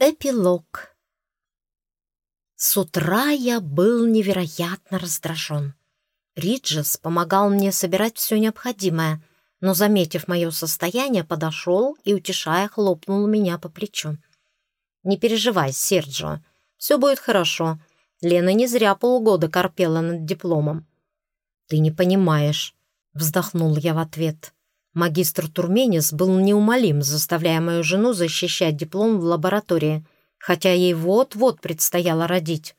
Эпилог. С утра я был невероятно раздражен. Риджес помогал мне собирать все необходимое, но, заметив мое состояние, подошел и, утешая, хлопнул меня по плечу. «Не переживай, Серджио, все будет хорошо. Лена не зря полгода корпела над дипломом». «Ты не понимаешь», — вздохнул я в ответ. Магистр Турменис был неумолим, заставляя мою жену защищать диплом в лаборатории, хотя ей вот-вот предстояло родить.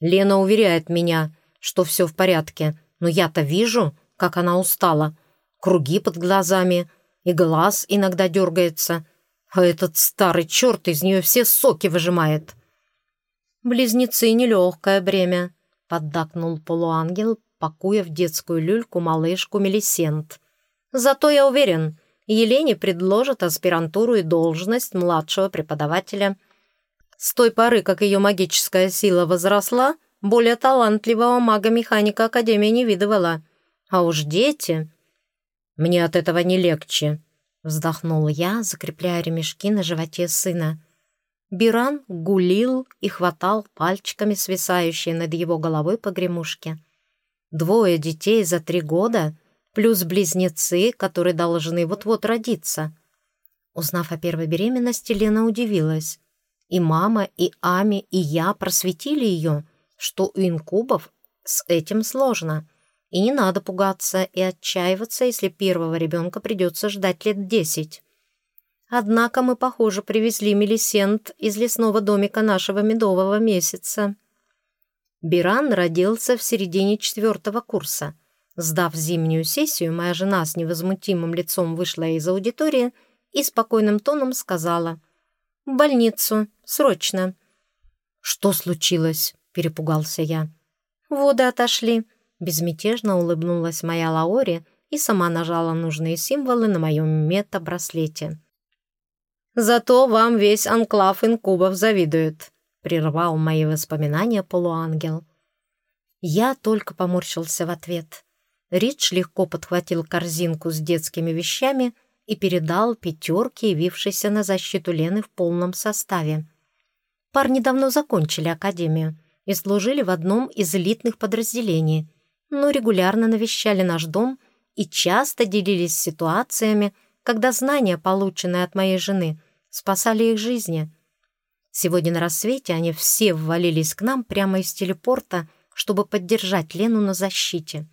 Лена уверяет меня, что все в порядке, но я-то вижу, как она устала. Круги под глазами, и глаз иногда дергается, а этот старый черт из нее все соки выжимает. «Близнецы — нелегкое бремя», — поддакнул полуангел, пакуя в детскую люльку малышку Мелисент — Зато я уверен, Елене предложат аспирантуру и должность младшего преподавателя. С той поры, как ее магическая сила возросла, более талантливого мага-механика Академия не видывала. А уж дети... Мне от этого не легче, вздохнул я, закрепляя ремешки на животе сына. Биран гулил и хватал пальчиками свисающие над его головой погремушки. Двое детей за три года — плюс близнецы, которые должны вот-вот родиться. Узнав о первой беременности, Лена удивилась. И мама, и Ами, и я просветили ее, что у инкубов с этим сложно. И не надо пугаться и отчаиваться, если первого ребенка придется ждать лет десять. Однако мы, похоже, привезли Мелисент из лесного домика нашего медового месяца. Биран родился в середине четвертого курса — Сдав зимнюю сессию, моя жена с невозмутимым лицом вышла из аудитории и спокойным тоном сказала «В больницу, срочно». «Что случилось?» — перепугался я. «Воды отошли», — безмятежно улыбнулась моя Лаори и сама нажала нужные символы на моем мета-браслете. «Зато вам весь анклав инкубов завидует», — прервал мои воспоминания полуангел. Я только поморщился в ответ. Ридж легко подхватил корзинку с детскими вещами и передал пятерке, явившейся на защиту Лены в полном составе. Парни давно закончили академию и служили в одном из элитных подразделений, но регулярно навещали наш дом и часто делились ситуациями, когда знания, полученные от моей жены, спасали их жизни. Сегодня на рассвете они все ввалились к нам прямо из телепорта, чтобы поддержать Лену на защите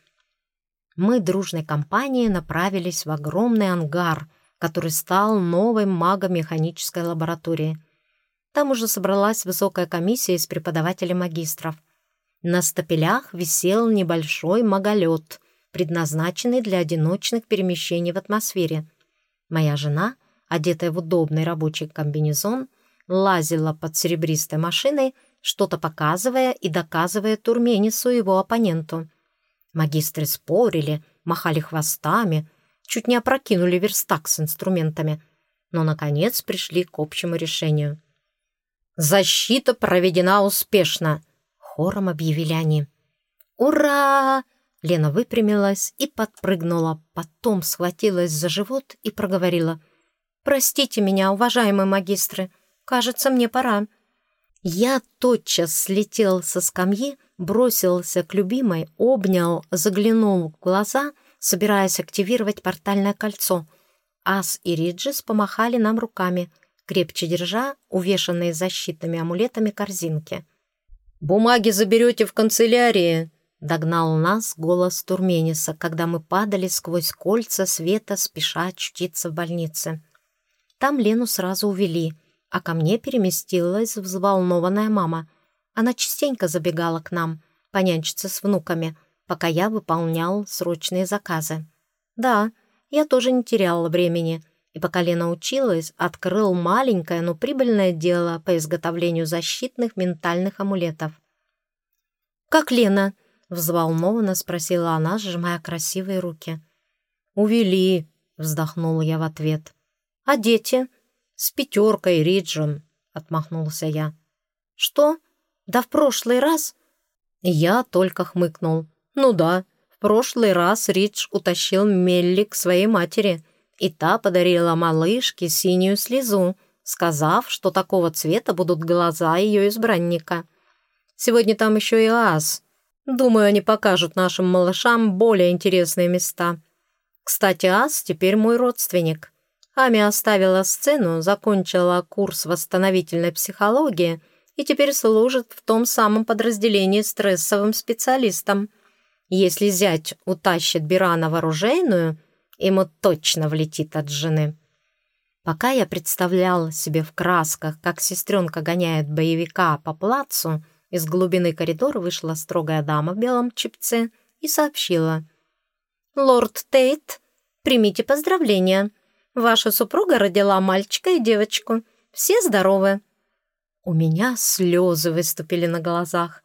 мы дружной компанией направились в огромный ангар, который стал новой магомеханической лабораторией. Там уже собралась высокая комиссия из преподавателей магистров. На стапелях висел небольшой маголет, предназначенный для одиночных перемещений в атмосфере. Моя жена, одетая в удобный рабочий комбинезон, лазила под серебристой машиной, что-то показывая и доказывая Турменису его оппоненту. Магистры спорили, махали хвостами, чуть не опрокинули верстак с инструментами, но, наконец, пришли к общему решению. «Защита проведена успешно!» — хором объявили они. «Ура!» Лена выпрямилась и подпрыгнула, потом схватилась за живот и проговорила. «Простите меня, уважаемые магистры, кажется, мне пора». Я тотчас слетел со скамьи, бросился к любимой, обнял, заглянул в глаза, собираясь активировать портальное кольцо. Ас и Риджис помахали нам руками, крепче держа увешанные защитными амулетами корзинки. «Бумаги заберете в канцелярии!» — догнал нас голос Турмениса, когда мы падали сквозь кольца света, спеша очутиться в больнице. Там Лену сразу увели, а ко мне переместилась взволнованная мама — она частенько забегала к нам, понянчиться с внуками, пока я выполнял срочные заказы. Да, я тоже не теряла времени, и пока Лена училась, открыл маленькое, но прибыльное дело по изготовлению защитных ментальных амулетов. «Как Лена?» — взволнованно спросила она, сжимая красивые руки. «Увели», — вздохнула я в ответ. «А дети?» «С пятеркой, Риджем», — отмахнулся я. «Что?» Да в прошлый раз...» Я только хмыкнул. «Ну да, в прошлый раз Ридж утащил Мелли к своей матери, и та подарила малышке синюю слезу, сказав, что такого цвета будут глаза ее избранника. Сегодня там еще и ас. Думаю, они покажут нашим малышам более интересные места. Кстати, ас теперь мой родственник. Ами оставила сцену, закончила курс восстановительной психологии и теперь служит в том самом подразделении стрессовым специалистом. Если зять утащит Бирана в оружейную, ему точно влетит от жены. Пока я представляла себе в красках, как сестренка гоняет боевика по плацу, из глубины коридора вышла строгая дама в белом чипце и сообщила. «Лорд Тейт, примите поздравления. Ваша супруга родила мальчика и девочку. Все здоровы». У меня слезы выступили на глазах.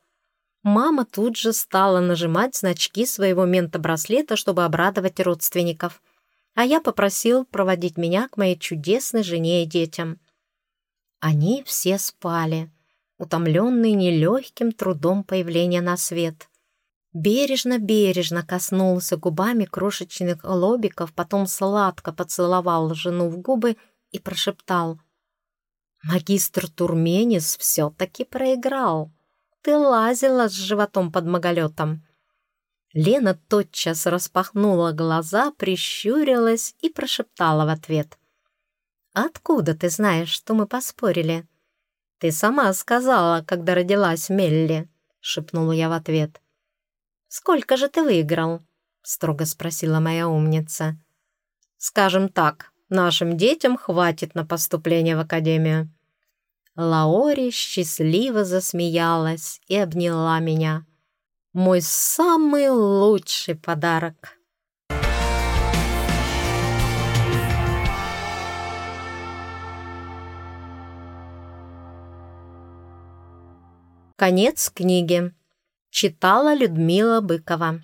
Мама тут же стала нажимать значки своего ментобраслета, чтобы обрадовать родственников а я попросил проводить меня к моей чудесной жене и детям. Они все спали, утомленные нелегким трудом появления на свет. Бережно-бережно коснулся губами крошечных лобиков, потом сладко поцеловал жену в губы и прошептал. «Магистр Турменис все-таки проиграл. Ты лазила с животом под маголетом. Лена тотчас распахнула глаза, прищурилась и прошептала в ответ. «Откуда ты знаешь, что мы поспорили?» «Ты сама сказала, когда родилась Мелли», — шепнула я в ответ. «Сколько же ты выиграл?» — строго спросила моя умница. «Скажем так, нашим детям хватит на поступление в академию». Лаори счастливо засмеялась и обняла меня мой самый лучший подарок. Конец книги. Читала Людмила Быкова.